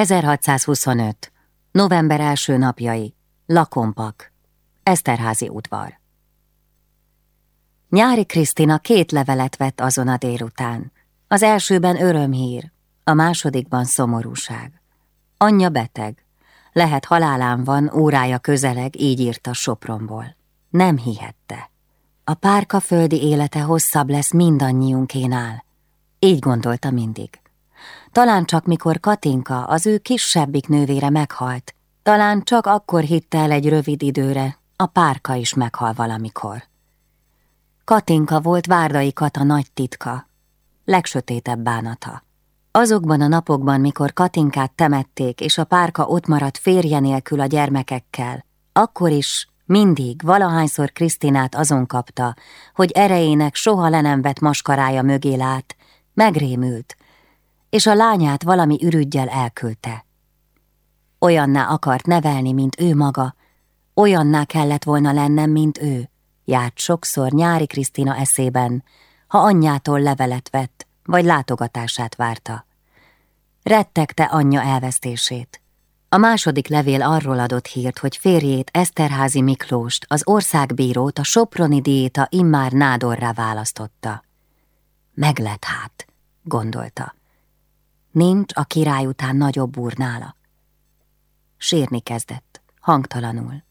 1625. November első napjai. Lakompak. Eszterházi udvar. Nyári Krisztina két levelet vett azon a délután. Az elsőben örömhír, a másodikban szomorúság. Anyja beteg. Lehet halálán van, órája közeleg, így írta Sopronból. Nem hihette. A párka földi élete hosszabb lesz mindannyiunkénál. Így gondolta mindig. Talán csak mikor Katinka, az ő kisebbik nővére meghalt, talán csak akkor hitte el egy rövid időre, a párka is meghal valamikor. Katinka volt Várdai Kata nagy titka, legsötétebb bánata. Azokban a napokban, mikor Katinkát temették, és a párka ott maradt férje nélkül a gyermekekkel, akkor is mindig, valahányszor Krisztinát azon kapta, hogy erejének soha le nem vett maskarája mögé lát, megrémült, és a lányát valami ürüggyel elküldte. Olyanná akart nevelni, mint ő maga, olyanná kellett volna lennem, mint ő, járt sokszor nyári Krisztina eszében, ha anyjától levelet vett, vagy látogatását várta. Rettegte anyja elvesztését. A második levél arról adott hírt, hogy férjét Eszterházi Miklóst, az országbírót a Soproni diéta immár nádorrá választotta. Meglett hát, gondolta. Nincs a király után nagyobb úr nála. Sírni kezdett, hangtalanul.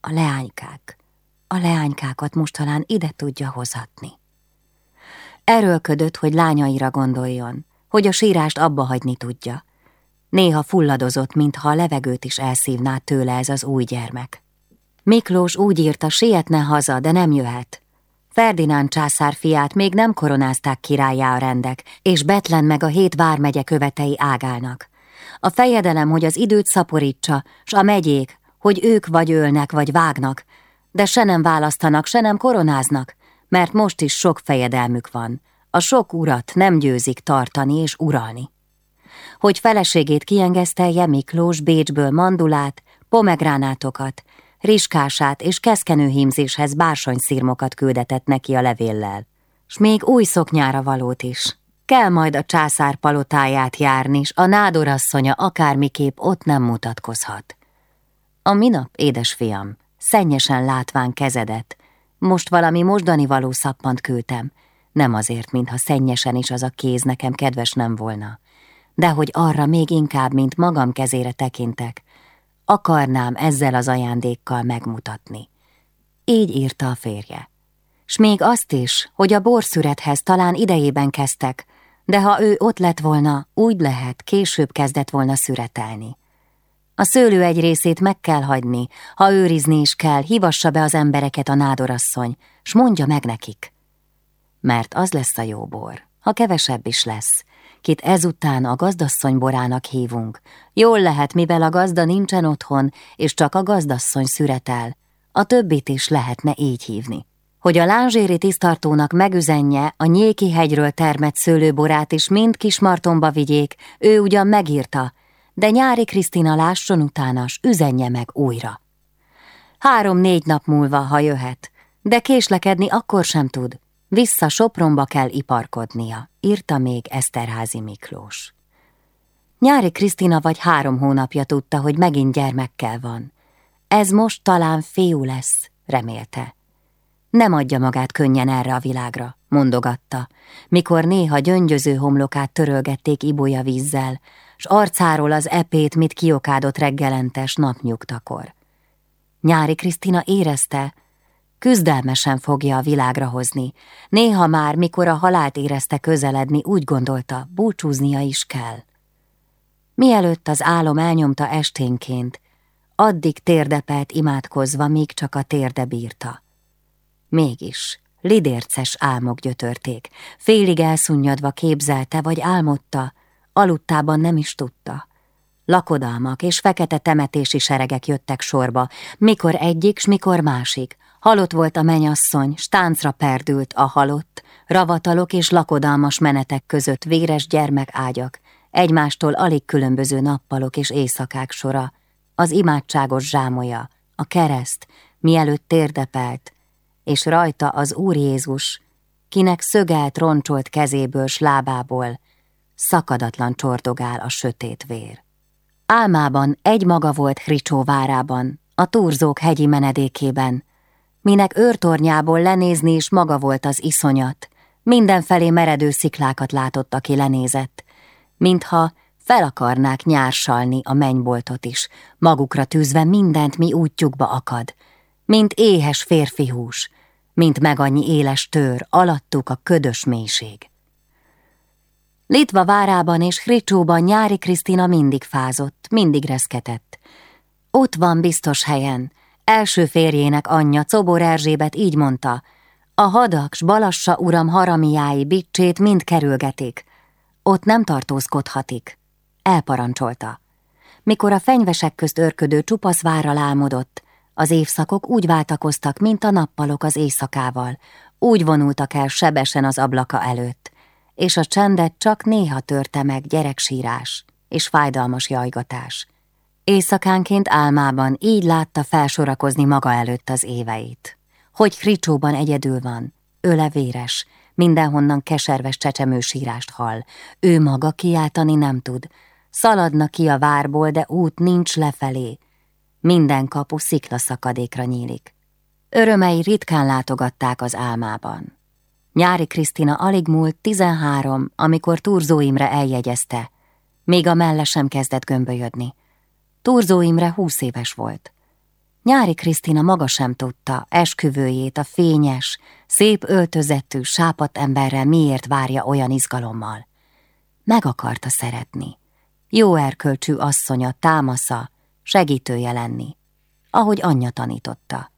A leánykák, a leánykákat most talán ide tudja hozatni. Erőlködött, hogy lányaira gondoljon, hogy a sírást abba hagyni tudja. Néha fulladozott, mintha a levegőt is elszívná tőle ez az új gyermek. Miklós úgy írta, sietne haza, de nem jöhet. Ferdinánd császár fiát még nem koronázták királyá a rendek, és Betlen meg a hét vármegye követei ágálnak. A fejedelem, hogy az időt szaporítsa, s a megyék, hogy ők vagy ölnek, vagy vágnak, de se nem választanak, se nem koronáznak, mert most is sok fejedelmük van. A sok urat nem győzik tartani és uralni. Hogy feleségét kiengesztelje Miklós Bécsből mandulát, pomegránátokat, riskását és keszkenőhímzéshez bársonyszírmokat küldetett neki a levéllel. S még új szoknyára valót is. Kell majd a császár palotáját járni, s a nádorasszonya akármiképp ott nem mutatkozhat. A minap, édesfiam, szennyesen látván kezedet, most valami mosdani való szappant küldtem, nem azért, mintha szennyesen is az a kéz nekem kedves nem volna, de hogy arra még inkább, mint magam kezére tekintek, akarnám ezzel az ajándékkal megmutatni. Így írta a férje. S még azt is, hogy a borszürethez talán idejében kezdtek, de ha ő ott lett volna, úgy lehet, később kezdett volna szüretelni. A szőlő egy részét meg kell hagyni, ha őrizni is kell, hívassa be az embereket a nádorasszony, s mondja meg nekik. Mert az lesz a jó bor, ha kevesebb is lesz, kit ezután a gazdasszony borának hívunk. Jól lehet, mivel a gazda nincsen otthon, és csak a gazdasszony szüretel. A többit is lehetne így hívni. Hogy a lánzséri tisztartónak megüzenje a nyéki hegyről termett szőlőborát is mind Kismartonba vigyék, ő ugyan megírta, de nyári Krisztina lásson utánas, üzenje meg újra. Három-négy nap múlva, ha jöhet, de késlekedni akkor sem tud. Vissza Sopronba kell iparkodnia, írta még Eszterházi Miklós. Nyári Krisztina vagy három hónapja tudta, hogy megint gyermekkel van. Ez most talán fiú lesz, remélte. Nem adja magát könnyen erre a világra, mondogatta, mikor néha gyöngyöző homlokát törölgették ibolya vízzel, s arcáról az epét, mit kiokádott reggelentes napnyugtakor. Nyári Krisztina érezte, küzdelmesen fogja a világra hozni. Néha már, mikor a halált érezte közeledni, úgy gondolta, búcsúznia is kell. Mielőtt az álom elnyomta esténként, addig térdepelt imádkozva, míg csak a térde bírta. Mégis lidérces álmok gyötörték, félig elszunnyadva képzelte vagy álmodta, aludtában nem is tudta. Lakodalmak és fekete temetési seregek jöttek sorba, mikor egyik, s mikor másik, Halott volt a menyasszony, stáncra perdült a halott, ravatalok és lakodalmas menetek között véres gyermekágyak, egymástól alig különböző nappalok és éjszakák sora, az imádságos zsámoja, a kereszt, mielőtt térdepelt, és rajta az Úr Jézus, kinek szögelt, roncsolt kezéből s lábából szakadatlan csordogál a sötét vér. Álmában egy maga volt Hricsó várában, a turzók hegyi menedékében, minek őrtornyából lenézni is maga volt az iszonyat, mindenfelé meredő sziklákat látott, aki lenézett, mintha fel akarnák nyársalni a mennyboltot is, magukra tűzve mindent, mi útjukba akad, mint éhes férfi hús, mint meg annyi éles tör, alattuk a ködös mélység. Litva várában és Hricsóban nyári Krisztina mindig fázott, mindig reszketett. Ott van biztos helyen. Első férjének anyja, Cobor Erzsébet így mondta, a hadak s balassa uram haramiái bicsét mind kerülgetik. Ott nem tartózkodhatik. Elparancsolta. Mikor a fenyvesek közt örködő csupasz várral álmodott, az évszakok úgy váltakoztak, mint a nappalok az éjszakával, úgy vonultak el sebesen az ablaka előtt, és a csendet csak néha törte meg gyereksírás és fájdalmas jajgatás. Éjszakánként álmában így látta felsorakozni maga előtt az éveit. Hogy Kricsóban egyedül van, öle véres, mindenhonnan keserves csecsemősírást hall, ő maga kiáltani nem tud, szaladna ki a várból, de út nincs lefelé, minden kapu sziklaszakadékra nyílik. Örömei ritkán látogatták az álmában. Nyári Krisztina alig múlt tizenhárom, amikor Turzó Imre eljegyezte. Még a melle sem kezdett gömbölyödni. Turzó Imre húsz éves volt. Nyári Krisztina maga sem tudta, esküvőjét a fényes, szép öltözettű, sápat emberrel miért várja olyan izgalommal. Meg akarta szeretni. Jó erkölcsű asszonya, támasza, segítője lenni, ahogy anyja tanította.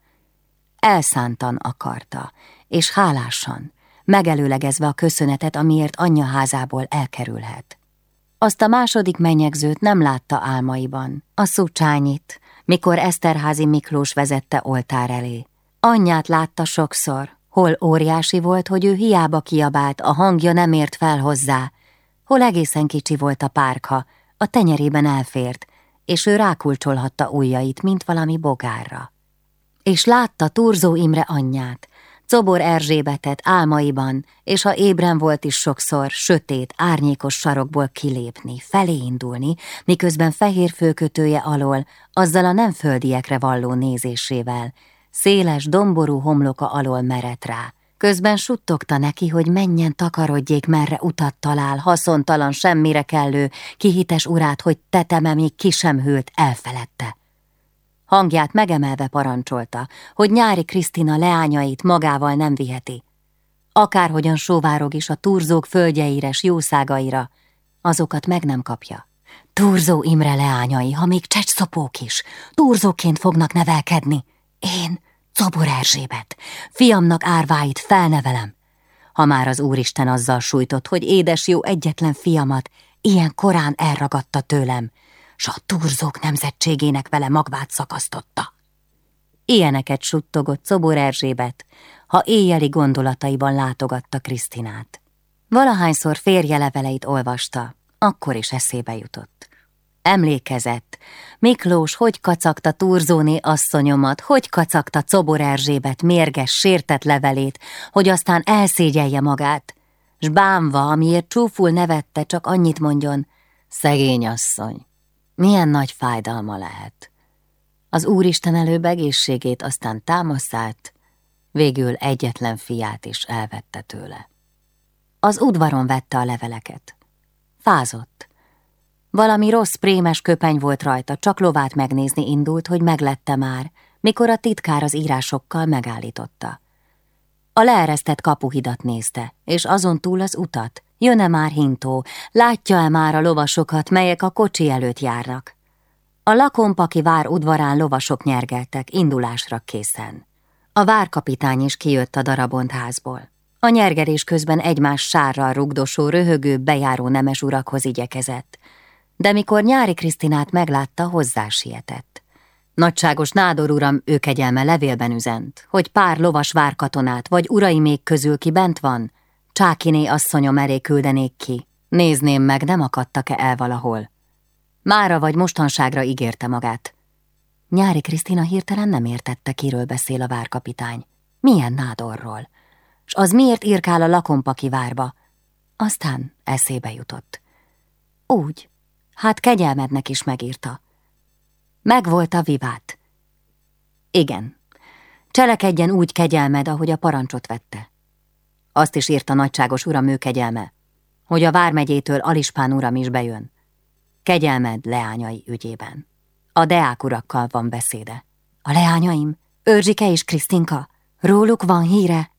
Elszántan akarta, és hálásan, megelőlegezve a köszönetet, amiért anyja házából elkerülhet. Azt a második menyegzőt nem látta álmaiban, a szucsányit, mikor Eszterházi Miklós vezette oltár elé. Anyját látta sokszor, hol óriási volt, hogy ő hiába kiabált, a hangja nem ért fel hozzá, hol egészen kicsi volt a párka, a tenyerében elfért, és ő rákulcsolhatta ujjait, mint valami bogárra. És látta Turzó Imre anyját, Cobor Erzsébetet álmaiban, és ha ébren volt is sokszor, sötét, árnyékos sarokból kilépni, felé indulni, miközben fehér főkötője alól, azzal a nem földiekre valló nézésével, széles, domború homloka alól merett rá. Közben suttogta neki, hogy menjen takarodjék, merre utat talál, haszontalan, semmire kellő, kihites urát, hogy teteme még ki sem hűlt, elfeledte. Hangját megemelve parancsolta, hogy nyári Krisztina leányait magával nem viheti. Akárhogyan sóvárog is a turzók földjeire s jószágaira, azokat meg nem kapja. Turzó Imre leányai, ha még csecsszopók is, turzóként fognak nevelkedni. Én, Cobor Erzsébet, fiamnak árváit felnevelem. Ha már az Úristen azzal sújtott, hogy édes jó egyetlen fiamat ilyen korán elragadta tőlem, s a turzók nemzetségének vele magvát szakasztotta. Ilyeneket suttogott Czobor Erzsébet, ha éjjeli gondolataiban látogatta Krisztinát. Valahányszor férje leveleit olvasta, akkor is eszébe jutott. Emlékezett, Miklós hogy kacagta Turzóné asszonyomat, hogy kacagta Czobor Erzsébet mérges, sértett levelét, hogy aztán elszégyelje magát, s bámva, amiért csúful nevette, csak annyit mondjon, szegény asszony, milyen nagy fájdalma lehet. Az Úristen előbb egészségét, aztán támaszát, végül egyetlen fiát is elvette tőle. Az udvaron vette a leveleket. Fázott. Valami rossz prémes köpeny volt rajta, csak lovát megnézni indult, hogy meglette már, mikor a titkár az írásokkal megállította. A leeresztett kapuhidat nézte, és azon túl az utat, Jön-e már hintó? Látja-e már a lovasokat, melyek a kocsi előtt járnak? A lakompaki vár udvarán lovasok nyergeltek, indulásra készen. A várkapitány is kijött a darabont házból. A nyergerés közben egymás sárral rugdosó, röhögő, bejáró nemes urakhoz igyekezett. De mikor nyári Krisztinát meglátta, hozzá sietett. Nagyságos nádor uram, ő kegyelme levélben üzent, hogy pár lovas várkatonát, vagy urai még közül ki bent van, Csákiné asszonyom elé küldenék ki. Nézném meg, nem akadtak-e el valahol. Mára vagy mostanságra ígérte magát. Nyári Krisztina hirtelen nem értette, kiről beszél a várkapitány. Milyen nádorról. S az miért írkál a lakompaki várba? Aztán eszébe jutott. Úgy, Hát kegyelmednek is megírta. Megvolt a vivát. Igen. Cselekedjen úgy kegyelmed, ahogy a parancsot vette. Azt is írta nagyságos uram ő kegyelme, hogy a vármegyétől Alispán uram is bejön. Kegyelmed leányai ügyében. A deák urakkal van beszéde. A leányaim? Őrzsike és Krisztinka? Róluk van híre?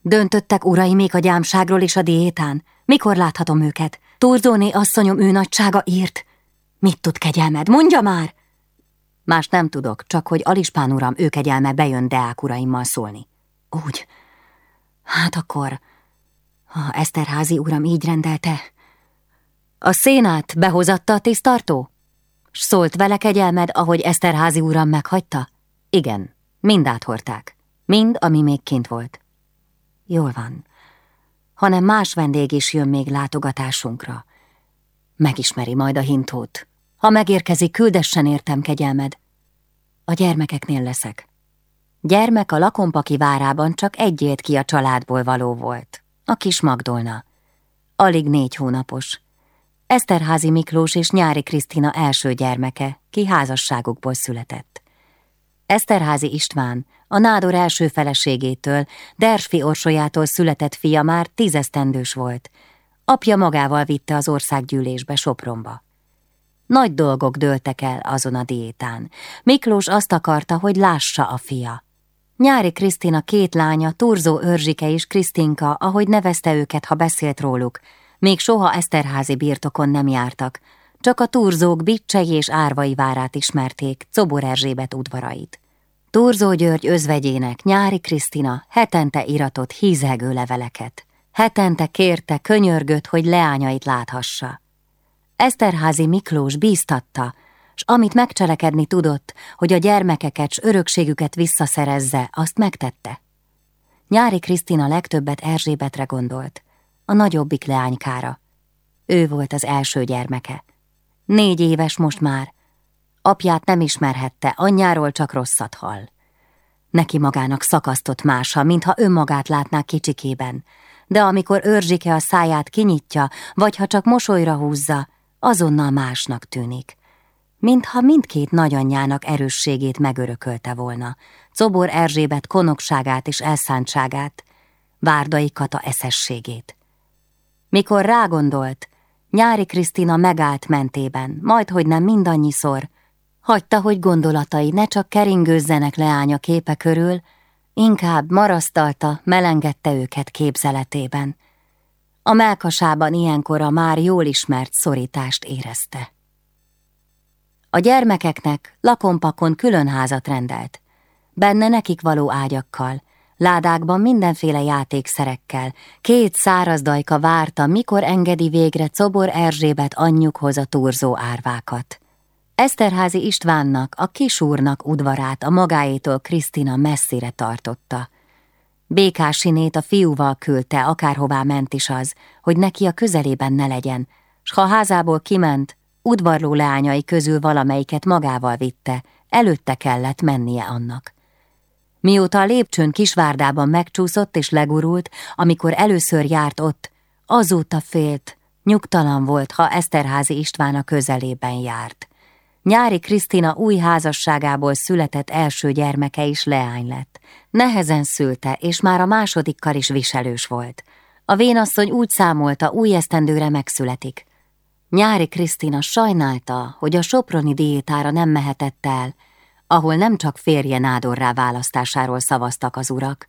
Döntöttek uraimék a gyámságról és a diétán? Mikor láthatom őket? Turzóné asszonyom ő nagysága írt. Mit tud kegyelmed? Mondja már! Más nem tudok, csak hogy Alispán uram ő kegyelme bejön Deák uraimmal szólni. Úgy. Hát akkor, ha Eszterházi uram így rendelte. A szénát behozatta a tisztartó? S szólt vele kegyelmed, ahogy Eszterházi uram meghagyta? Igen, mind áthorták. Mind, ami még kint volt. Jól van. Hanem más vendég is jön még látogatásunkra. Megismeri majd a hintót. Ha megérkezik, küldessen értem kegyelmed. A gyermekeknél leszek. Gyermek a lakompaki várában csak egy élt ki a családból való volt. A kis Magdolna. Alig négy hónapos. Eszterházi Miklós és Nyári Krisztina első gyermeke, ki házasságukból született. Eszterházi István, a nádor első feleségétől, Dersfi orsolyától született fia már tízesztendős volt. Apja magával vitte az országgyűlésbe Sopronba. Nagy dolgok dőltek el azon a diétán. Miklós azt akarta, hogy lássa a fia. Nyári Krisztina két lánya, Turzó Örzsike és Krisztinka, ahogy nevezte őket, ha beszélt róluk, még soha Eszterházi birtokon nem jártak, csak a Turzók Bicsei és Árvai várát ismerték, Cobor Erzsébet udvarait. Turzó György özvegyének, Nyári Krisztina hetente iratott hízelgő leveleket. Hetente kérte, könyörgött, hogy leányait láthassa. Eszterházi Miklós bíztatta, s amit megcselekedni tudott, hogy a gyermekeket s örökségüket visszaszerezze, azt megtette. Nyári Krisztina legtöbbet Erzsébetre gondolt, a nagyobbik leánykára. Ő volt az első gyermeke. Négy éves most már. Apját nem ismerhette, anyjáról csak rosszat hall. Neki magának szakasztott mása, mintha önmagát látná kicsikében, de amikor őrzsike a száját kinyitja, vagy ha csak mosolyra húzza, azonnal másnak tűnik. Mintha mindkét nagyanyjának erősségét megörökölte volna, Cobor Erzsébet konokságát és elszántságát, Várdai Kata eszességét. Mikor rágondolt, nyári Krisztina megállt mentében, majd hogy nem mindannyiszor, hagyta, hogy gondolatai ne csak keringőzzenek leánya képe körül, inkább marasztalta, melengedte őket képzeletében. A melkasában ilyenkor a már jól ismert szorítást érezte. A gyermekeknek lakompakon külön házat rendelt, benne nekik való ágyakkal, ládákban mindenféle játékszerekkel, két száraz dajka várta, mikor engedi végre Cobor Erzsébet anyjukhoz a turzó árvákat. Eszterházi Istvánnak, a kisúrnak udvarát a magáétól Krisztina messzire tartotta. Békásinét a fiúval küldte, akárhová ment is az, hogy neki a közelében ne legyen, s ha házából kiment, udvarló leányai közül valamelyiket magával vitte, előtte kellett mennie annak. Mióta a lépcsőn kisvárdában megcsúszott és legurult, amikor először járt ott, azóta félt, nyugtalan volt, ha Eszterházi István a közelében járt. Nyári Krisztina új házasságából született első gyermeke is leány lett. Nehezen szülte, és már a másodikkal is viselős volt. A vénasszony úgy számolta, új esztendőre megszületik. Nyári Krisztina sajnálta, hogy a soproni diétára nem mehetett el, ahol nem csak férje nádorrá választásáról szavaztak az urak,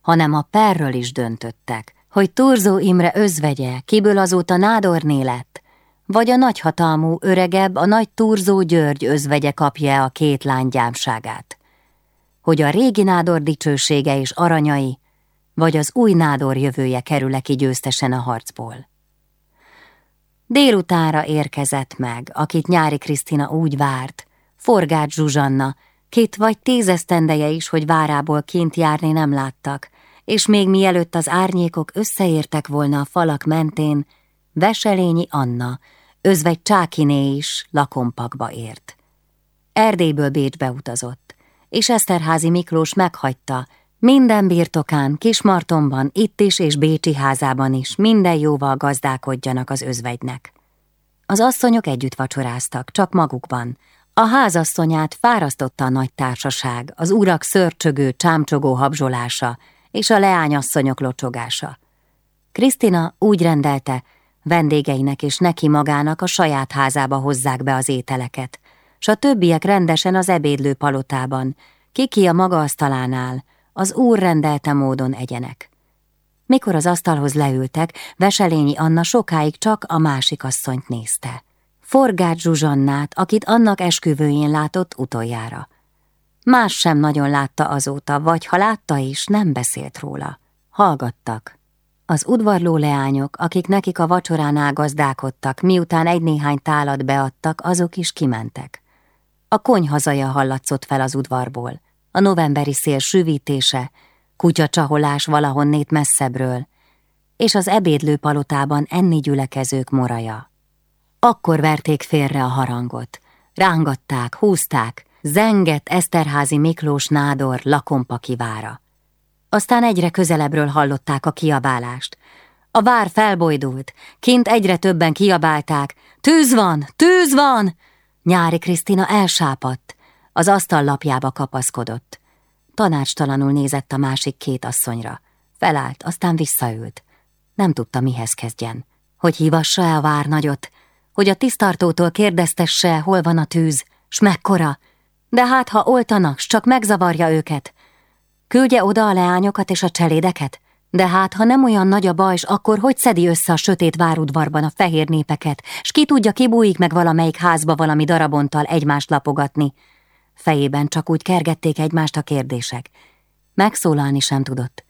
hanem a perről is döntöttek, hogy Turzó Imre özvegye, kiből azóta nádorné lett, vagy a nagyhatalmú öregebb, a nagy Turzó György özvegye kapja a két lány gyámságát. Hogy a régi nádor dicsősége és aranyai, vagy az új nádor jövője kerül-e ki győztesen a harcból. Délutára érkezett meg, akit nyári Krisztina úgy várt, Forgács Zsuzsanna, két vagy tízesztendeje is, hogy várából kint járni nem láttak, és még mielőtt az árnyékok összeértek volna a falak mentén, Veselényi Anna, özvegy Csákiné is lakompakba ért. Erdélyből Bécsbe utazott, és Eszterházi Miklós meghagyta, minden birtokán, Kismartonban, itt is és Bécsi házában is minden jóval gazdálkodjanak az özvegynek. Az asszonyok együtt vacsoráztak, csak magukban. A házasszonyát fárasztotta a nagy társaság, az urak szörcsögő, csámcsogó habzsolása és a leányasszonyok locsogása. Krisztina úgy rendelte, vendégeinek és neki magának a saját házába hozzák be az ételeket, s a többiek rendesen az ebédlő palotában, kiki a maga asztalánál, az úr rendelte módon egyenek. Mikor az asztalhoz leültek, Veselényi Anna sokáig csak a másik asszonyt nézte. Forgács Zsuzsannát, akit annak esküvőjén látott utoljára. Más sem nagyon látta azóta, vagy ha látta is, nem beszélt róla. Hallgattak. Az udvarló leányok, akik nekik a vacsoránál gazdálkodtak, miután egy-néhány tálat beadtak, azok is kimentek. A konyhazaja hallatszott fel az udvarból, a novemberi szél süvítése, kutyacsaholás valahonnét messzebbről, és az ebédlő palotában enni gyülekezők moraja. Akkor verték félre a harangot, rángatták, húzták, zengett Eszterházi Miklós nádor lakompaki vára. Aztán egyre közelebbről hallották a kiabálást. A vár felbojdult, kint egyre többen kiabálták, tűz van, tűz van! Nyári Krisztina elsápadt, az asztal lapjába kapaszkodott. Tanácstalanul nézett a másik két asszonyra. Felállt, aztán visszaült. Nem tudta, mihez kezdjen. Hogy hívassa-e a várnagyot? Hogy a tisztartótól kérdeztesse, hol van a tűz, s mekkora? De hát, ha oltanak, s csak megzavarja őket. Küldje oda a leányokat és a cselédeket? De hát, ha nem olyan nagy a baj, akkor hogy szedi össze a sötét várudvarban a fehér népeket, s ki tudja, kibújik meg valamelyik házba valami darabonttal egymást lapogatni? Fejében csak úgy kergették egymást a kérdések. Megszólalni sem tudott.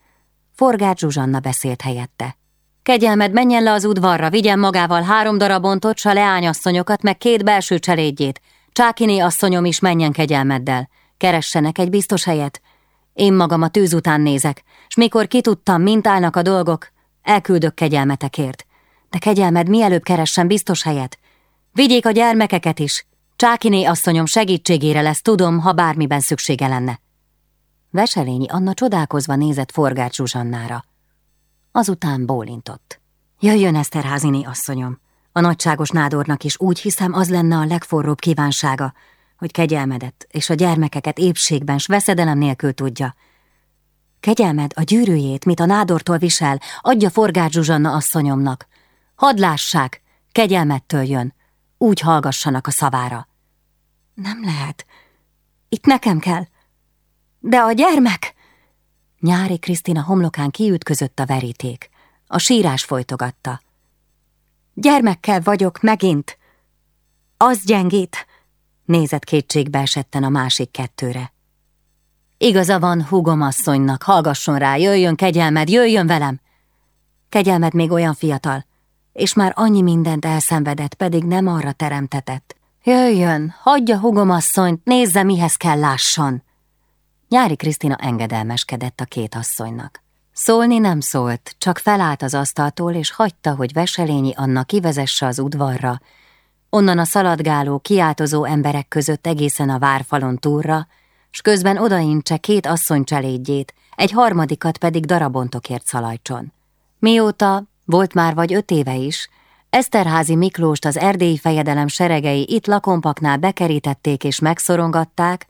Forgács Zsuzsanna beszélt helyette. Kegyelmed, menjen le az udvarra, vigyen magával három darabontot, s a leányasszonyokat, meg két belső cselédjét. Csákiné asszonyom is menjen kegyelmeddel. Keressenek egy biztos helyet. Én magam a tűz után nézek, s mikor kitudtam, mint állnak a dolgok, elküldök kegyelmetekért. De kegyelmed mielőbb keressen biztos helyet. Vigyék a gyermekeket is, Csákiné asszonyom segítségére lesz, tudom, ha bármiben szüksége lenne. Veselényi Anna csodálkozva nézett Forgács Zsuzsannára. Azután bólintott. Jöjjön Eszterháziné asszonyom. A nagyságos nádornak is úgy hiszem az lenne a legforróbb kívánsága, hogy kegyelmedet és a gyermekeket épségben s veszedelem nélkül tudja. Kegyelmed a gyűrűjét, mit a nádortól visel, adja Forgács Zsuzsanna asszonyomnak. Hadd lássák, kegyelmettől jön, úgy hallgassanak a szavára. Nem lehet. Itt nekem kell. De a gyermek! Nyári Krisztina homlokán kiütközött a veríték. A sírás folytogatta. Gyermekkel vagyok megint. Az gyengít. Nézett kétségbe esetten a másik kettőre. Igaza van húgom asszonynak, hallgasson rá, jöjjön kegyelmed, jöjjön velem. Kegyelmed még olyan fiatal, és már annyi mindent elszenvedett, pedig nem arra teremtetett. Jöjjön, hagyja hugomasszonyt, nézze, mihez kell lásson. Nyári Krisztina engedelmeskedett a két asszonynak. Szólni nem szólt, csak felállt az asztaltól, és hagyta, hogy Veselényi Anna kivezesse az udvarra, onnan a szaladgáló, kiáltozó emberek között egészen a várfalon túlra, s közben odaincse két asszony cselédjét, egy harmadikat pedig darabontokért szalajcson. Mióta volt már vagy öt éve is. Eszterházi Miklóst az erdélyi fejedelem seregei itt lakompaknál bekerítették és megszorongatták,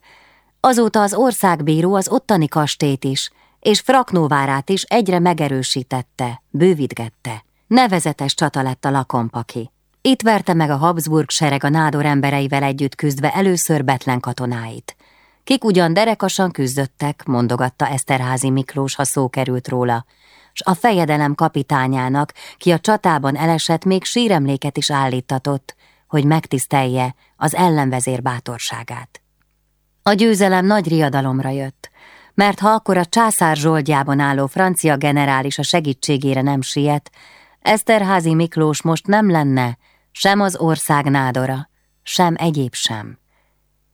azóta az országbíró az ottani kastét is, és Fraknóvárát is egyre megerősítette, bővítgette. Nevezetes csata lett a lakompaki. Itt verte meg a Habsburg sereg a nádor embereivel együtt küzdve először Betlen katonáit. Kik ugyan derekasan küzdöttek, mondogatta Eszterházi Miklós, ha szó került róla, s a fejedelem kapitányának, ki a csatában elesett, még síremléket is állítatott, hogy megtisztelje az ellenvezér bátorságát. A győzelem nagy riadalomra jött, mert ha akkor a császár zsoldjában álló francia generális a segítségére nem siet, Eszterházi Miklós most nem lenne sem az ország nádora, sem egyéb sem.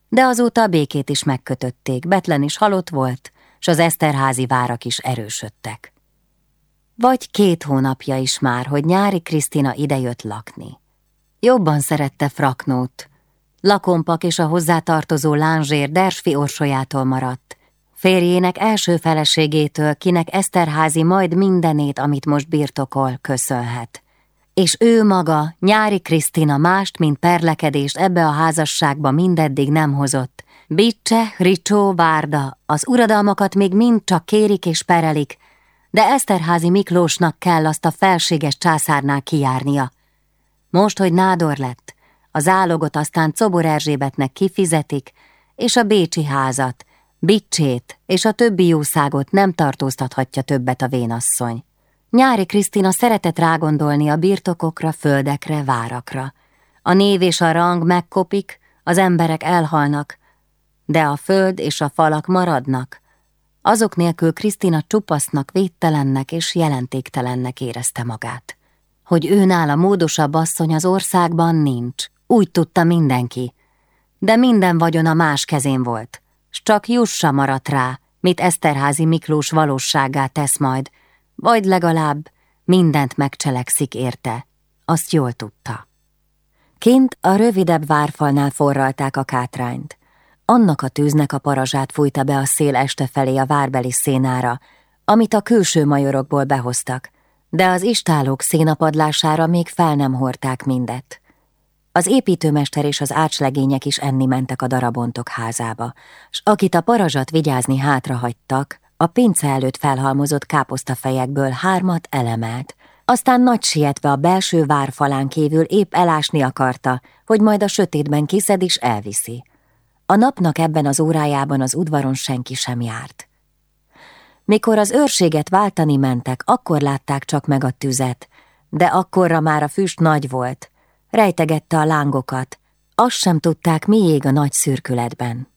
De azóta a békét is megkötötték, Betlen is halott volt, s az Eszterházi várak is erősödtek. Vagy két hónapja is már, hogy nyári Krisztina idejött lakni. Jobban szerette Fraknót. Lakompak és a hozzátartozó lánzsér Dersfi orsolyától maradt. Férjének első feleségétől, kinek Eszterházi majd mindenét, amit most birtokol, köszönhet. És ő maga, nyári Krisztina mást, mint perlekedést ebbe a házasságba mindeddig nem hozott. Bicse, Ricsó, Várda, az uradalmakat még mind csak kérik és perelik, de Eszterházi Miklósnak kell azt a felséges császárnál kijárnia. Most, hogy nádor lett, a zálogot aztán Czobor Erzsébetnek kifizetik, és a Bécsi házat, Bicsét és a többi jószágot nem tartóztathatja többet a vénasszony. Nyári Krisztina szeretett rágondolni a birtokokra, földekre, várakra. A név és a rang megkopik, az emberek elhalnak, de a föld és a falak maradnak. Azok nélkül Krisztina csupasznak, védtelennek és jelentéktelennek érezte magát. Hogy őnál a módosabb asszony az országban nincs, úgy tudta mindenki, de minden vagyona más kezén volt, s csak Jussa maradt rá, mit Eszterházi Miklós valóságá tesz majd, vagy legalább mindent megcselekszik érte, azt jól tudta. Kint a rövidebb várfalnál forralták a kátrányt. Annak a tűznek a parazsát fújta be a szél este felé a várbeli szénára, amit a külső majorokból behoztak, de az istálók szénapadlására még fel nem hordták mindet. Az építőmester és az ácslegények is enni mentek a darabontok házába, s akit a parazsat vigyázni hátrahagytak, a pince előtt felhalmozott káposztafejekből hármat elemelt, aztán nagy sietve a belső várfalán kívül épp elásni akarta, hogy majd a sötétben kiszed és elviszi. A napnak ebben az órájában az udvaron senki sem járt. Mikor az őrséget váltani mentek, akkor látták csak meg a tüzet, de akkorra már a füst nagy volt, rejtegette a lángokat, azt sem tudták, mi ég a nagy szürkületben.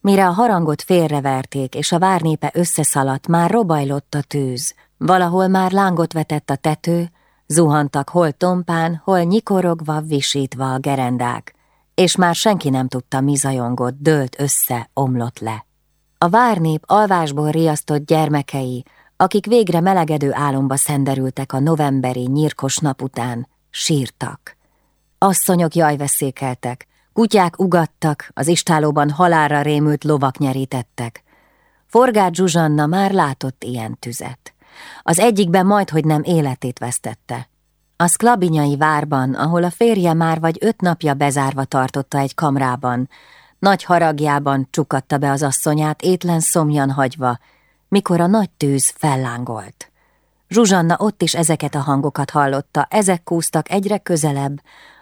Mire a harangot félreverték, és a várnépe összeszaladt, már robajlott a tűz, valahol már lángot vetett a tető, zuhantak hol tompán, hol nyikorogva, visítva a gerendák, és már senki nem tudta, mi zajongott, dőlt össze, omlott le. A várnép alvásból riasztott gyermekei, akik végre melegedő álomba szenderültek a novemberi nyírkos nap után, sírtak. Asszonyok jajveszékeltek, kutyák ugattak, az istálóban halára rémült lovak nyerítettek. Forgát Zsuzsanna már látott ilyen tüzet. Az egyikben majdhogy nem életét vesztette. A szklabinyai várban, ahol a férje már vagy öt napja bezárva tartotta egy kamrában, nagy haragjában csukatta be az asszonyát étlen szomjan hagyva, mikor a nagy tűz fellángolt. Zsuzsanna ott is ezeket a hangokat hallotta, ezek kúztak egyre közelebb,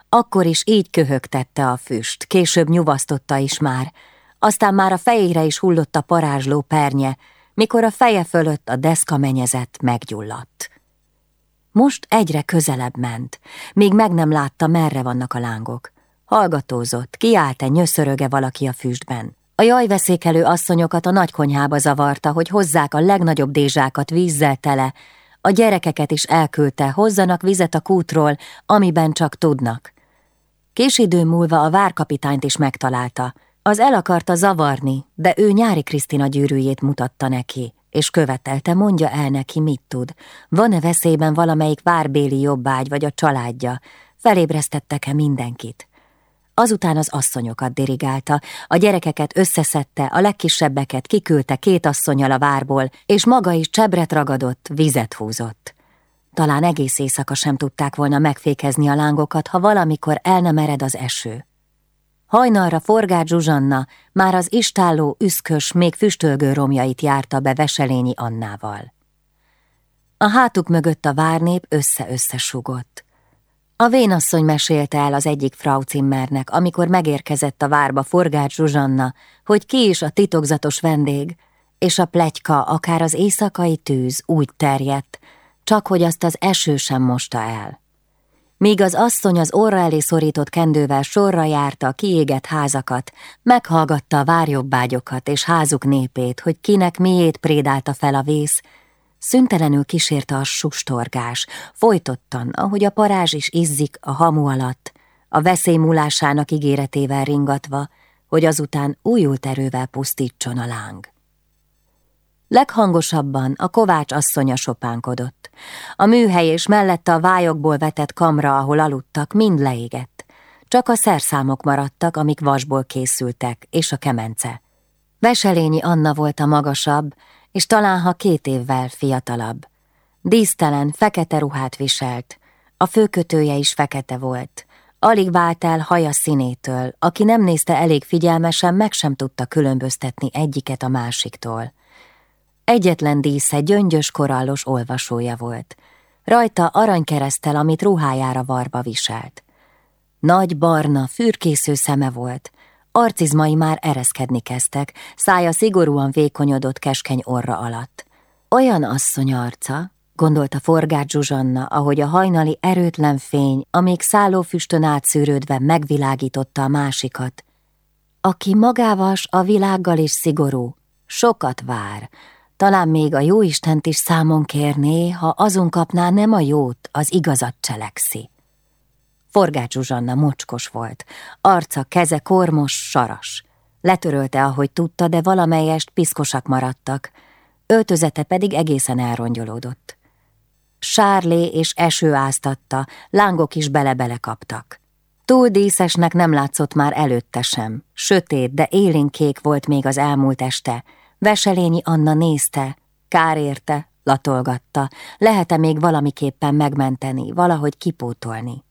akkor is így köhögtette a füst, később nyugasztotta is már, aztán már a fejére is hullott a parázsló pernye, mikor a feje fölött a deszka menyezet meggyulladt. Most egyre közelebb ment, még meg nem látta, merre vannak a lángok. Hallgatózott, kiállt-e nyöszöröge valaki a füstben. A jajveszékelő asszonyokat a nagykonyhába zavarta, hogy hozzák a legnagyobb dézsákat vízzel tele, a gyerekeket is elküldte, hozzanak vizet a kútról, amiben csak tudnak. Kés idő múlva a várkapitányt is megtalálta. Az el akarta zavarni, de ő nyári Krisztina gyűrűjét mutatta neki, és követelte, mondja el neki, mit tud. Van-e veszélyben valamelyik várbéli jobbágy vagy a családja? Felébresztettek-e mindenkit? Azután az asszonyokat dirigálta, a gyerekeket összeszedte, a legkisebbeket kiküldte két asszonyal a várból, és maga is csebret ragadott, vizet húzott. Talán egész éjszaka sem tudták volna megfékezni a lángokat, ha valamikor el nem ered az eső. Hajnalra Forgát Zsuzsanna már az istálló, üszkös, még füstölgő romjait járta be Veselényi Annával. A hátuk mögött a várnép össze-össze sugott. A vénasszony mesélte el az egyik Frau Zimmernek, amikor megérkezett a várba Forgát Zsuzsanna, hogy ki is a titokzatos vendég, és a plegyka, akár az éjszakai tűz úgy terjedt, csak hogy azt az eső sem mosta el. Míg az asszony az orra elé szorított kendővel sorra járta a kiégett házakat, meghallgatta a várjobbágyokat és házuk népét, hogy kinek miét prédálta fel a vész, szüntelenül kísérte a sustorgás, folytottan, ahogy a parázs is izzik a hamu alatt, a veszély múlásának ígéretével ringatva, hogy azután újult erővel pusztítson a láng. Leghangosabban a Kovács asszonya sopánkodott. A műhely és mellette a vályokból vetett kamra, ahol aludtak, mind leégett. Csak a szerszámok maradtak, amik vasból készültek, és a kemence. Veselényi Anna volt a magasabb, és talán ha két évvel fiatalabb. Dísztelen, fekete ruhát viselt, A főkötője is fekete volt. Alig vált el haja színétől, aki nem nézte elég figyelmesen, meg sem tudta különböztetni egyiket a másiktól. Egyetlen dísze gyöngyös korallos olvasója volt. Rajta aranykeresztel, amit ruhájára varba viselt. Nagy barna, fürkésző szeme volt, arcizmai már ereszkedni kezdtek, szája szigorúan vékonyodott keskeny orra alatt. Olyan asszony arca, gondolta Forgát Zsuzsanna, ahogy a hajnali erőtlen fény, amíg szállófüstön átszűrődve megvilágította a másikat, aki magávas a világgal is szigorú, sokat vár, talán még a jóistent is számon kérné, ha azon kapná nem a jót, az igazat cselekszi. Forgács Zsuzsanna mocskos volt, arca, keze kormos, saras. Letörölte, ahogy tudta, de valamelyest piszkosak maradtak, öltözete pedig egészen elrongyolódott. Sárlé és eső áztatta, lángok is bele-bele kaptak. Túl díszesnek nem látszott már előtte sem. Sötét, de élénkék volt még az elmúlt este. Veselényi Anna nézte, kár érte, latolgatta, lehet-e még valamiképpen megmenteni, valahogy kipótolni.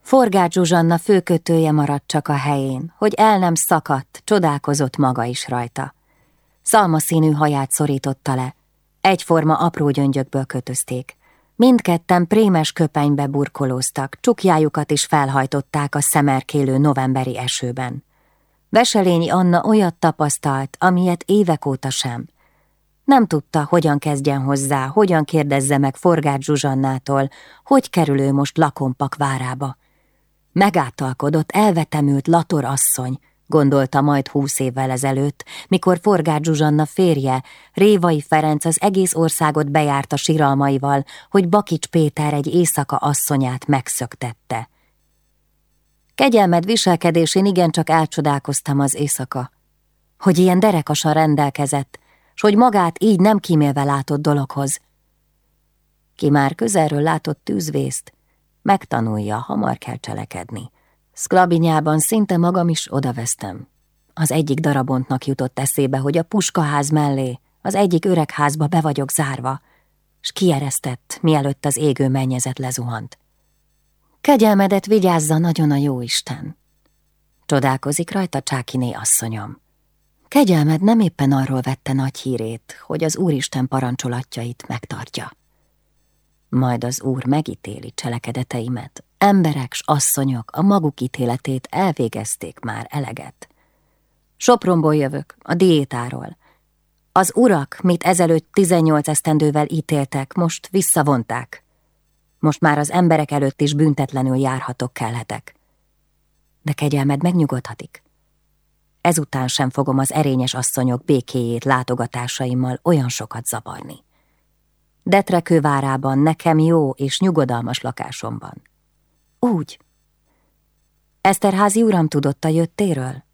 Forgács Zsuzsanna főkötője maradt csak a helyén, hogy el nem szakadt, csodálkozott maga is rajta. Szalmaszínű haját szorította le, egyforma apró gyöngyökből kötözték. Mindketten prémes köpenybe burkolóztak, csukjájukat is felhajtották a szemerkélő novemberi esőben. Veselényi Anna olyat tapasztalt, amilyet évek óta sem. Nem tudta, hogyan kezdjen hozzá, hogyan kérdezze meg Forgács Zsuzsannától, hogy kerül most Lakompak várába. Megáltalkodott, elvetemült Lator asszony, gondolta majd húsz évvel ezelőtt, mikor Forgács Zsuzsanna férje, Révai Ferenc az egész országot bejárta siralmaival, hogy Bakics Péter egy éjszaka asszonyát megszöktette. Kegyelmed viselkedésén igencsak elcsodálkoztam az éjszaka, hogy ilyen derekasan rendelkezett, s hogy magát így nem kímélve látott dologhoz. Ki már közelről látott tűzvészt, megtanulja, hamar kell cselekedni. Szklabinyában szinte magam is odavesztem. Az egyik darabontnak jutott eszébe, hogy a puskaház mellé, az egyik öregházba be vagyok zárva, s kieresztett, mielőtt az égő mennyezet lezuhant. Kegyelmedet vigyázza nagyon a jóisten. Csodálkozik rajta Csákiné asszonyom. Kegyelmed nem éppen arról vette nagy hírét, hogy az Úristen parancsolatjait megtartja. Majd az Úr megítéli cselekedeteimet, Emberek s asszonyok a maguk ítéletét elvégezték már eleget. Sopronból jövök, a diétáról. Az urak, mit ezelőtt 18 esztendővel ítéltek, most visszavonták. Most már az emberek előtt is büntetlenül járhatok kelletek. De kegyelmed megnyugodhatik. Ezután sem fogom az erényes asszonyok békéjét látogatásaimmal olyan sokat zavarni. Detrekővárában nekem jó és nyugodalmas lakásom van. Úgy. Eszterházi uram tudott a jöttéről?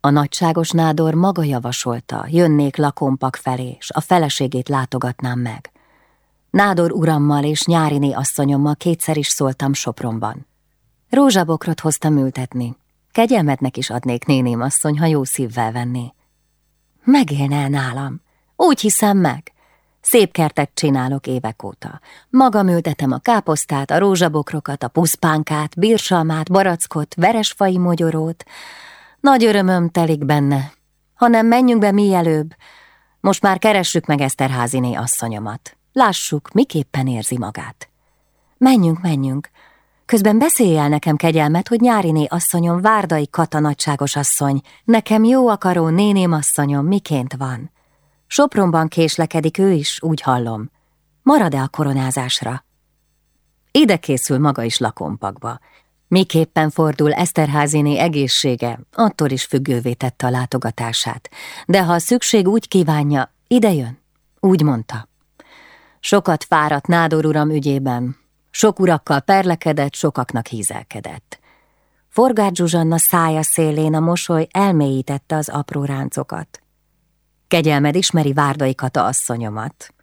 A nagyságos nádor maga javasolta, jönnék lakompak felé, s a feleségét látogatnám meg. Nádor urammal és nyáriné asszonyommal kétszer is szóltam Sopronban. Rózsabokrot hoztam ültetni. Kegyelmetnek is adnék néném asszony, ha jó szívvel venné. Megélne nálam. Úgy hiszem meg. Szép kertet csinálok évek óta. Magam ültetem a káposztát, a rózsabokrokat, a puszpánkát, bírsalmát, barackot, veresfai mogyorót. Nagy örömöm telik benne. Hanem menjünk be mielőbb. Most már keressük meg Eszterháziné asszonyomat. Lássuk, miképpen érzi magát. Menjünk, menjünk. Közben beszélj el nekem kegyelmet, hogy nyáriné asszonyom Várdai Kata nagyságos asszony, nekem jó akaró néném asszonyom miként van. Sopronban késlekedik ő is, úgy hallom. Marad-e a koronázásra? Ide készül maga is lakompakba. Miképpen fordul Eszterháziné egészsége, attól is függővé tette a látogatását. De ha a szükség úgy kívánja, ide jön. Úgy mondta. Sokat fáradt Nádor uram ügyében. Sok urakkal perlekedett, sokaknak hízelkedett. Forgács Zsuzsanna szája szélén a mosoly elmélyítette az apró ráncokat. Kegyelmed ismeri Várdai Kata asszonyomat,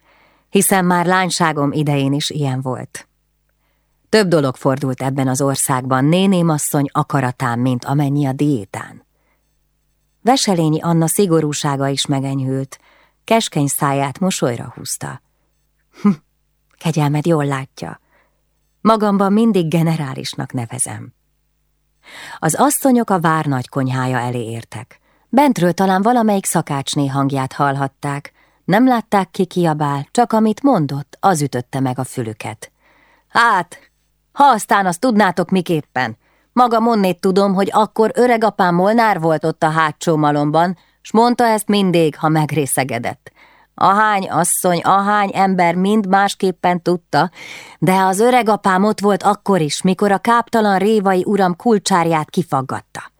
hiszen már lányságom idején is ilyen volt. Több dolog fordult ebben az országban néném asszony akaratán, mint amennyi a diétán. Veselényi Anna szigorúsága is megenyhült, keskeny száját mosolyra húzta. Hm, kegyelmed jól látja. Magamban mindig generálisnak nevezem. Az asszonyok a vár nagy konyhája elé értek. Bentről talán valamelyik szakácsné hangját hallhatták. Nem látták ki kiabál, csak amit mondott, az ütötte meg a fülüket. Hát, ha aztán azt tudnátok miképpen. Maga monnét tudom, hogy akkor öregapám Molnár volt ott a hátsó malomban, s mondta ezt mindig, ha megrészegedett. Ahány asszony, ahány ember mind másképpen tudta, de az öregapám ott volt akkor is, mikor a káptalan révai uram kulcsárját kifaggatta.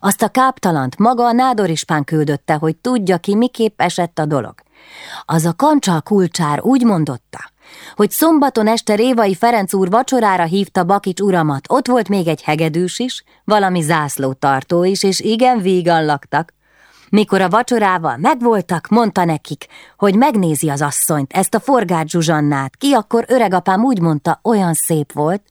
Azt a káptalant maga a nádorispán küldötte, hogy tudja ki, miképp esett a dolog. Az a kancsal kulcsár úgy mondotta, hogy szombaton este Révai Ferenc úr vacsorára hívta Bakics uramat, ott volt még egy hegedűs is, valami zászlótartó is, és igen vígan laktak. Mikor a vacsorával megvoltak, mondta nekik, hogy megnézi az asszonyt, ezt a forgát Zsuzsannát, ki akkor öregapám úgy mondta, olyan szép volt,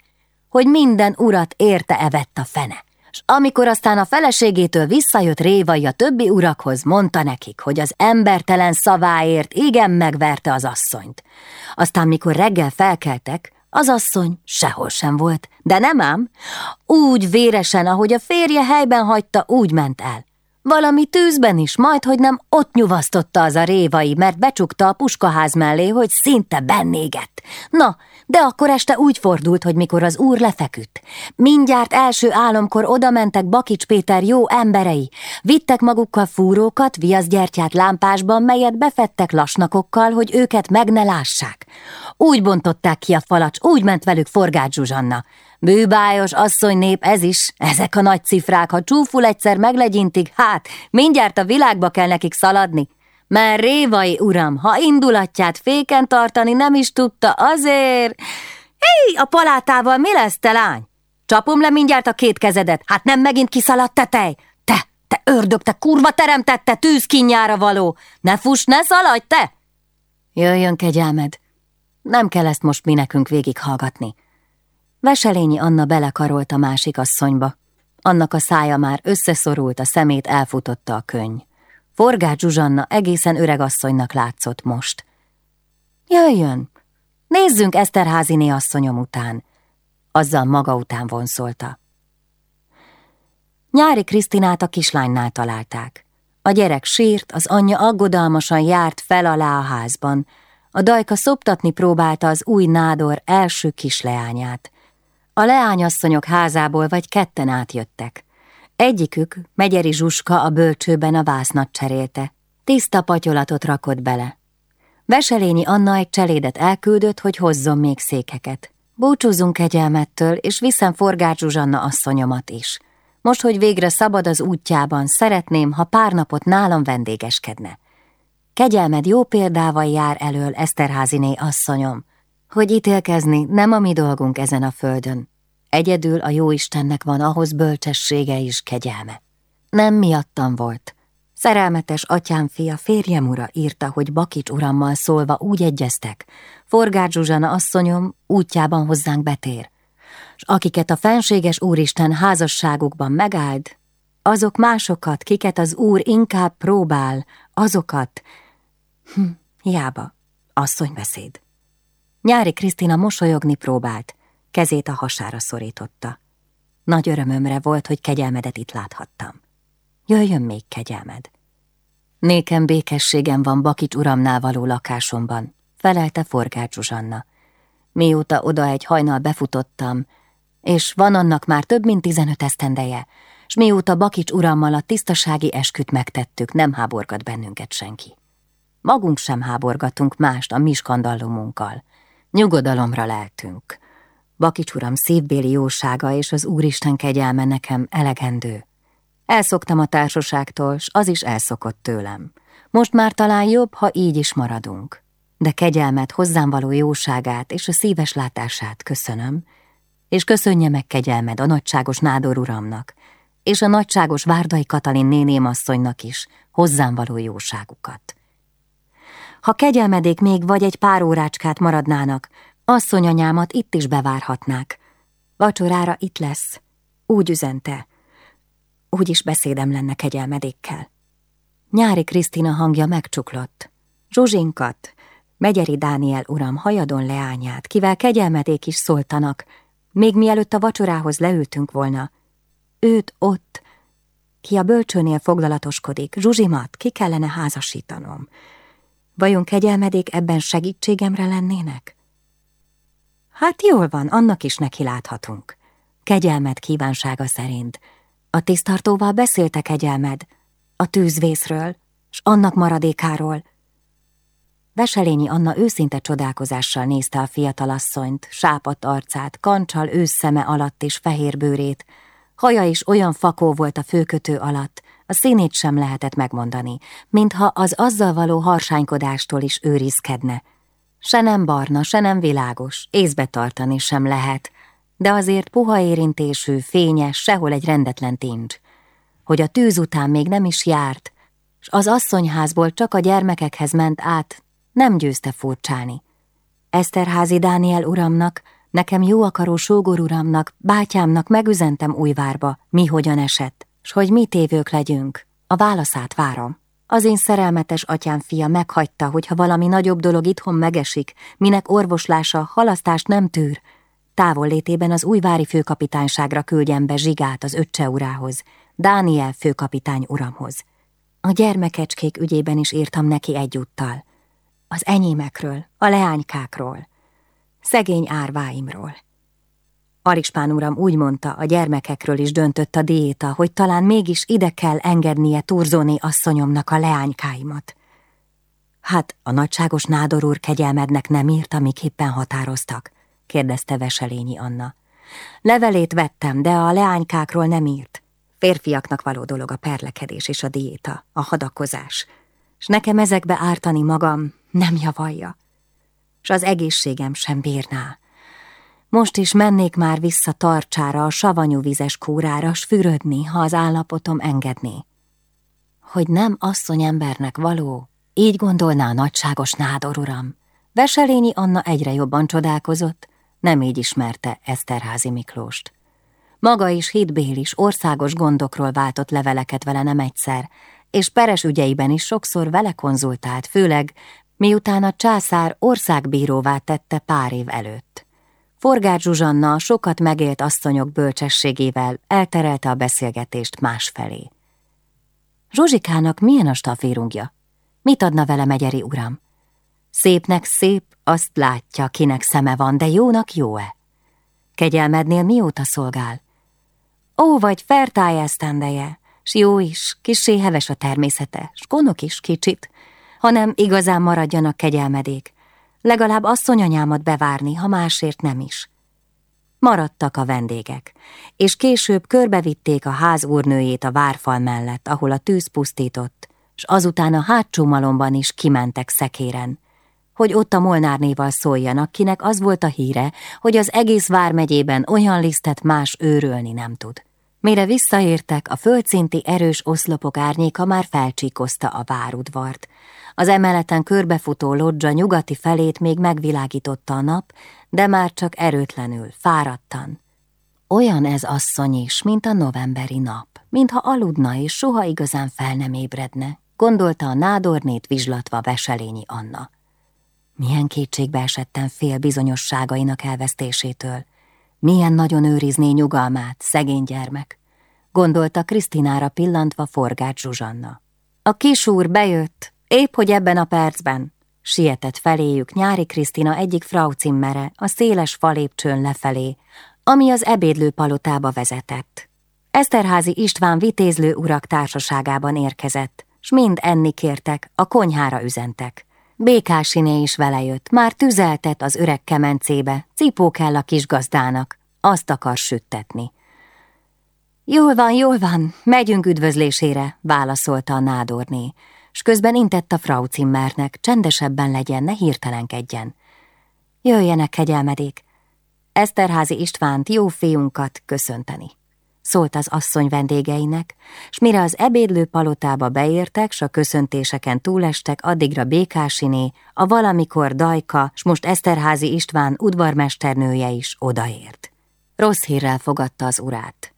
hogy minden urat érte evett a fene. S amikor aztán a feleségétől visszajött Révai a többi urakhoz, mondta nekik, hogy az embertelen szaváért igen megverte az asszonyt. Aztán mikor reggel felkeltek, az asszony sehol sem volt, de nem ám, úgy véresen, ahogy a férje helyben hagyta, úgy ment el. Valami tűzben is, majd hogy nem ott nyuvasztotta az a révai, mert becsukta a puskaház mellé, hogy szinte bennégett. Na, de akkor este úgy fordult, hogy mikor az úr lefeküdt. Mindjárt első álomkor odamentek Bakics Péter jó emberei. Vittek magukkal fúrókat, viaszgyertyát lámpásban, melyet befettek lasnakokkal, hogy őket meg ne lássák. Úgy bontották ki a falacs, úgy ment velük Forgács Zsuzsanna. Bűbájos asszony nép ez is, ezek a nagy cifrák, ha csúful egyszer meglegyintik, hát mindjárt a világba kell nekik szaladni. Mert Révai uram, ha indulatját féken tartani nem is tudta, azért... Hé, a palátával mi lesz, te lány? Csapom le mindjárt a két kezedet, hát nem megint kiszaladt te tej? Te, te ördög, te kurva teremtette, tűzkinyára való! Ne fuss, ne szaladj, te! Jöjjön, kegyelmed! Nem kell ezt most mi nekünk végighallgatni. Veselényi Anna belekarolt a másik asszonyba. Annak a szája már összeszorult, a szemét elfutotta a könny. Forgács Zsuzsanna egészen öreg asszonynak látszott most. Jöjjön, nézzünk Eszterháziné asszonyom után. Azzal maga után vonszolta. Nyári Krisztinát a kislánynál találták. A gyerek sírt, az anyja aggodalmasan járt fel alá a házban. A dajka szoptatni próbálta az új nádor első kisleányát. A leányasszonyok házából vagy ketten átjöttek. Egyikük, Megyeri Zsuska a bölcsőben a vásznat cserélte. Tiszta patyolatot rakott bele. Veselényi Anna egy cselédet elküldött, hogy hozzon még székeket. Búcsúzunk kegyelmettől, és viszem Forgács Zsuzsanna asszonyomat is. Most, hogy végre szabad az útjában, szeretném, ha pár napot nálam vendégeskedne. Kegyelmed jó példával jár elől Eszterháziné asszonyom, hogy ítélkezni nem a mi dolgunk ezen a földön. Egyedül a Jóistennek van ahhoz bölcsessége és kegyelme. Nem miattam volt. Szerelmetes atyám fia férjem ura írta, hogy Bakics urammal szólva úgy egyeztek, Forgács Zsuzsana asszonyom útjában hozzánk betér, s akiket a fenséges úristen házasságukban megáld, azok másokat, kiket az úr inkább próbál, azokat, hm, hiába, asszonybeszéd. Nyári Krisztina mosolyogni próbált, kezét a hasára szorította. Nagy örömömre volt, hogy kegyelmedet itt láthattam. Jöjjön még kegyelmed. Nékem békességem van Bakics uramnál való lakásomban, felelte Forgács Zsuzsanna. Mióta oda egy hajnal befutottam, és van annak már több mint tizenöt esztendeje, s mióta Bakics urammal a tisztasági esküt megtettük, nem háborgat bennünket senki. Magunk sem háborgatunk mást a mi skandalumunkkal. Nyugodalomra leltünk. Bakics uram szívbéli jósága és az Úristen kegyelme nekem elegendő. Elszoktam a társaságtól, s az is elszokott tőlem. Most már talán jobb, ha így is maradunk. De kegyelmet, hozzám való jóságát és a szíves látását köszönöm, és köszönje meg kegyelmed a nagyságos nádor uramnak, és a nagyságos Várdai Katalin néném asszonynak is hozzám való jóságukat. Ha kegyelmedék még vagy egy pár órácskát maradnának, asszonyanyámat itt is bevárhatnák. Vacsorára itt lesz, úgy üzente. Úgy is beszédem lenne kegyelmedékkel. Nyári Krisztina hangja megcsuklott. Zsuzsinkat, Megyeri Dániel uram hajadon leányát, kivel kegyelmedék is szóltanak, még mielőtt a vacsorához leültünk volna. Őt ott, ki a bölcsőnél foglalatoskodik, Zsuzsimat ki kellene házasítanom. Vajon kegyelmedék ebben segítségemre lennének? Hát jól van, annak is neki láthatunk. Kegyelmed kívánsága szerint. A tisztartóval beszélte kegyelmed, a tűzvészről, s annak maradékáról. Veselényi Anna őszinte csodálkozással nézte a fiatalasszonyt, sápadt arcát, kancsal ősszeme alatt és fehér bőrét. Haja is olyan fakó volt a főkötő alatt, a színét sem lehetett megmondani, mintha az azzal való harsánykodástól is őrizkedne. Se nem barna, se nem világos, észbe tartani sem lehet, de azért puha érintésű, fényes, sehol egy rendetlen tincs. Hogy a tűz után még nem is járt, s az asszonyházból csak a gyermekekhez ment át, nem győzte furcsálni. Eszterházi Dániel uramnak, nekem jó akaró sógor uramnak, bátyámnak megüzentem újvárba, mi hogyan esett, s hogy mi tévők legyünk. A válaszát várom. Az én szerelmetes atyám fia meghagyta, hogy ha valami nagyobb dolog itthon megesik, minek orvoslása halasztást nem tűr, távol létében az újvári főkapitányságra küldjem be Zsigát az öccse urához, Dániel főkapitány uramhoz. A gyermekecskék ügyében is írtam neki egyúttal. Az enyémekről, a leánykákról, szegény árváimról. Arispán uram úgy mondta, a gyermekekről is döntött a diéta, hogy talán mégis ide kell engednie Turzóné asszonyomnak a leánykáimat. Hát a nagyságos nádor úr kegyelmednek nem írt, amiképpen határoztak, kérdezte Veselényi Anna. Levelét vettem, de a leánykákról nem írt. Férfiaknak való dolog a perlekedés és a diéta, a hadakozás. S nekem ezekbe ártani magam nem javalja. S az egészségem sem bírná. Most is mennék már vissza tarcsára, a savanyú vizes kúrára, s fürödni, ha az állapotom engedné. Hogy nem asszony embernek való, így gondolná a nagyságos nádor uram. Veselényi Anna egyre jobban csodálkozott, nem így ismerte Eszterházi Miklóst. Maga is hitbél is országos gondokról váltott leveleket vele nem egyszer, és peres ügyeiben is sokszor vele konzultált, főleg miután a császár országbíróvá tette pár év előtt. Forgár Zsuzsanna sokat megélt asszonyok bölcsességével elterelte a beszélgetést másfelé. Zsuzsikának milyen a staférungja? Mit adna vele megyeri uram? Szépnek szép, azt látja, kinek szeme van, de jónak jó-e? Kegyelmednél mióta szolgál? Ó, vagy fertáj esztendeje, s jó is, kisé heves a természete, s konok is kicsit, hanem igazán maradjanak kegyelmedék, legalább asszonyanyámat bevárni, ha másért nem is. Maradtak a vendégek, és később körbevitték a ház úrnőjét a várfal mellett, ahol a tűz pusztított, s azután a hátsó malomban is kimentek szekéren, hogy ott a Molnárnéval szóljanak, kinek az volt a híre, hogy az egész vármegyében olyan lisztet más őrölni nem tud. Mire visszaértek, a földszinti erős oszlopok árnyéka már felcsíkozta a várudvart. Az emeleten körbefutó lodzsa nyugati felét még megvilágította a nap, de már csak erőtlenül, fáradtan. Olyan ez asszony is, mint a novemberi nap, mintha aludna és soha igazán fel nem ébredne, gondolta a nádornét vizslatva Veselényi Anna. Milyen kétségbe esettem fél bizonyosságainak elvesztésétől. Milyen nagyon őrizné nyugalmát, szegény gyermek. Gondolta Krisztinára pillantva forgát Zsuzsanna. A kisúr bejött, épp hogy ebben a percben. Sietett feléjük nyári Krisztina egyik fraucimmere a széles falépcsőn lefelé, ami az ebédlő palotába vezetett. Eszterházi István vitézlő urak társaságában érkezett, s mind enni kértek, a konyhára üzentek. Békásiné is vele jött, már tüzeltet az öreg kemencébe, cipó kell a kis gazdának, azt akar süttetni. Jól van, jól van, megyünk üdvözlésére, válaszolta a nádorné, s közben intett a Frau Zimmernek, csendesebben legyen, ne hirtelenkedjen. Jöjjenek, kegyelmedék, Eszterházi Istvánt, jó fiunkat köszönteni szólt az asszony vendégeinek, s mire az ebédlő palotába beértek, s a köszöntéseken túlestek, addigra Békásiné, a valamikor Dajka, s most Eszterházi István udvarmesternője is odaért. Rossz hírrel fogadta az urát.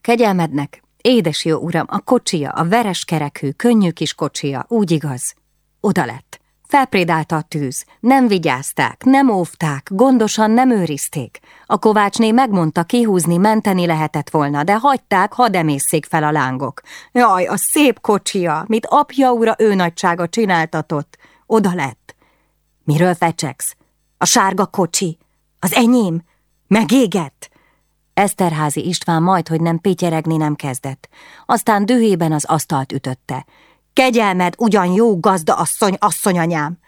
Kegyelmednek, édes jó uram, a kocsia, a veres kerekű, könnyű kis kocsia, úgy igaz. Oda lett, Felprédálta a tűz, nem vigyázták, nem óvták, gondosan nem őrizték. A kovácsné megmondta kihúzni, menteni lehetett volna, de hagyták, hadd emészszék fel a lángok. Jaj, a szép kocsia, mit apja ura ő nagysága csináltatott. Oda lett. Miről fecseksz? A sárga kocsi? Az enyém? Megégett? Eszterházi István majd, hogy nem pityeregni nem kezdett. Aztán dühében az asztalt ütötte. Kegyelmed ugyan jó gazda asszony, asszonyanyám!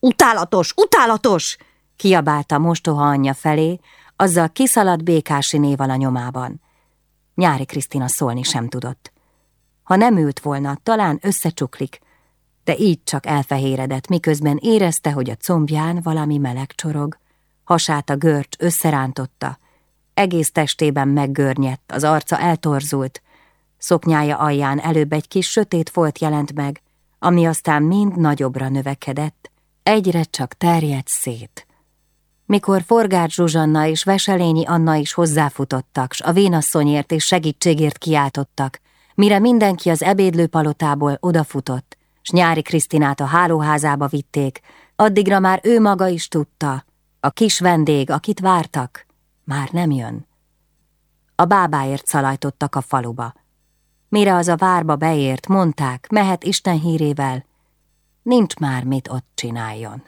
Utálatos, utálatos! kiabálta mostoha anyja felé, azzal kiszaladt békási néval a nyomában. Nyári Krisztina szólni sem tudott. Ha nem ült volna, talán összecsuklik, de így csak elfehéredett, miközben érezte, hogy a combján valami meleg csorog. Hasát a görcs összerántotta, egész testében meggörnyedt, az arca eltorzult, Szoknyája alján előbb egy kis sötét folt jelent meg, ami aztán mind nagyobbra növekedett, egyre csak terjedt szét. Mikor Forgács Zsuzsanna és Veselényi Anna is hozzáfutottak, s a vénasszonyért és segítségért kiáltottak, mire mindenki az ebédlőpalotából odafutott, s nyári Krisztinát a hálóházába vitték, addigra már ő maga is tudta, a kis vendég, akit vártak, már nem jön. A bábáért szalajtottak a faluba. Mire az a várba beért, mondták, mehet Isten hírével, nincs már mit ott csináljon.